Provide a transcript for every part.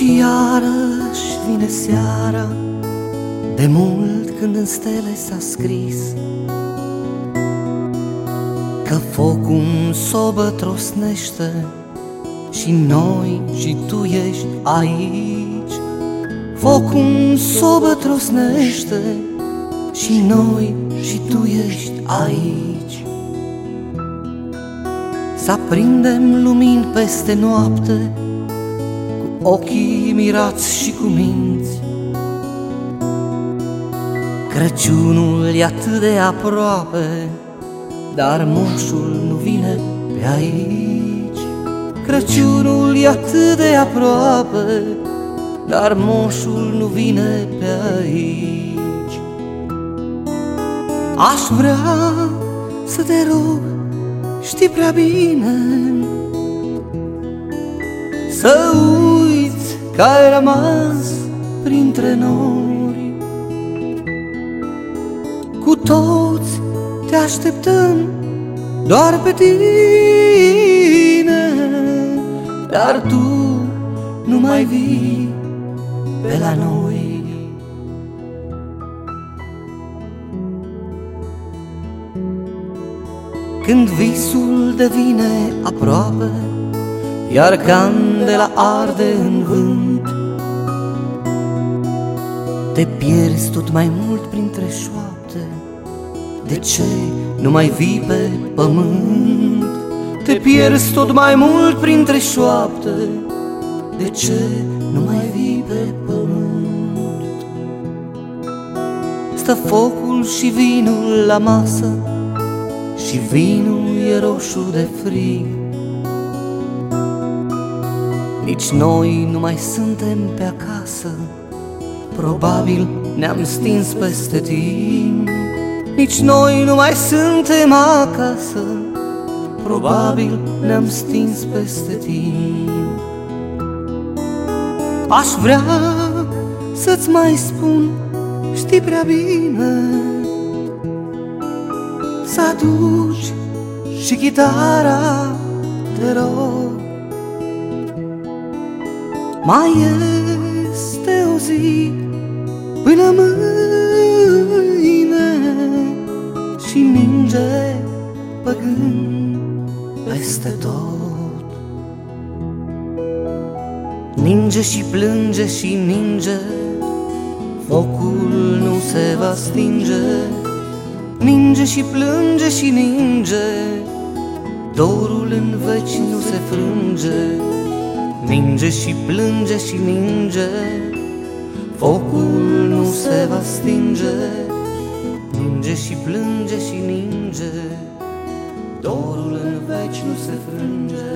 Și iarăși vine seara. De mult când în stele s-a scris Că focul în sobă trosnește Și noi și tu ești aici. Focul în sobă trosnește Și noi și tu ești aici. Să aprindem lumini peste noapte ochii mirați și cu minți. Crăciunul e atât de aproape, dar moșul nu vine pe aici. Crăciunul e atât de aproape, dar moșul nu vine pe aici. Aș vrea să te rog, știi prea bine, să uiți că ai rămas printre noi. Cu toți te așteptăm doar pe tine Dar tu nu mai vii pe la noi. Când visul devine aproape iar candela arde în vânt Te pierzi tot mai mult printre șoapte De ce nu mai vii pe pământ? Te pierzi tot mai mult printre șoapte De ce nu mai vii pe pământ? Stă focul și vinul la masă Și vinul e roșu de frig nici noi nu mai suntem pe acasă Probabil ne-am stins peste timp. Nici noi nu mai suntem acasă. Probabil ne-am stins peste timp. Aș vrea să-ți mai spun, știi prea bine. Să aduci și chitara, te rog. Mai este o zi până mâine Și ninge păgând peste tot. Ninge și plânge și ninge Focul nu se va stinge. Ninge și plânge și ninge Dorul în veci nu se frânge. Ninge și plânge și ninge Focul nu se va stinge Ninge și plânge și ninge. Dorul în veci nu se frânge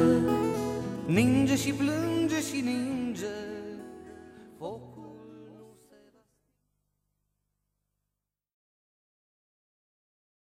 Ninge și plânge și ninge